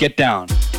Get down.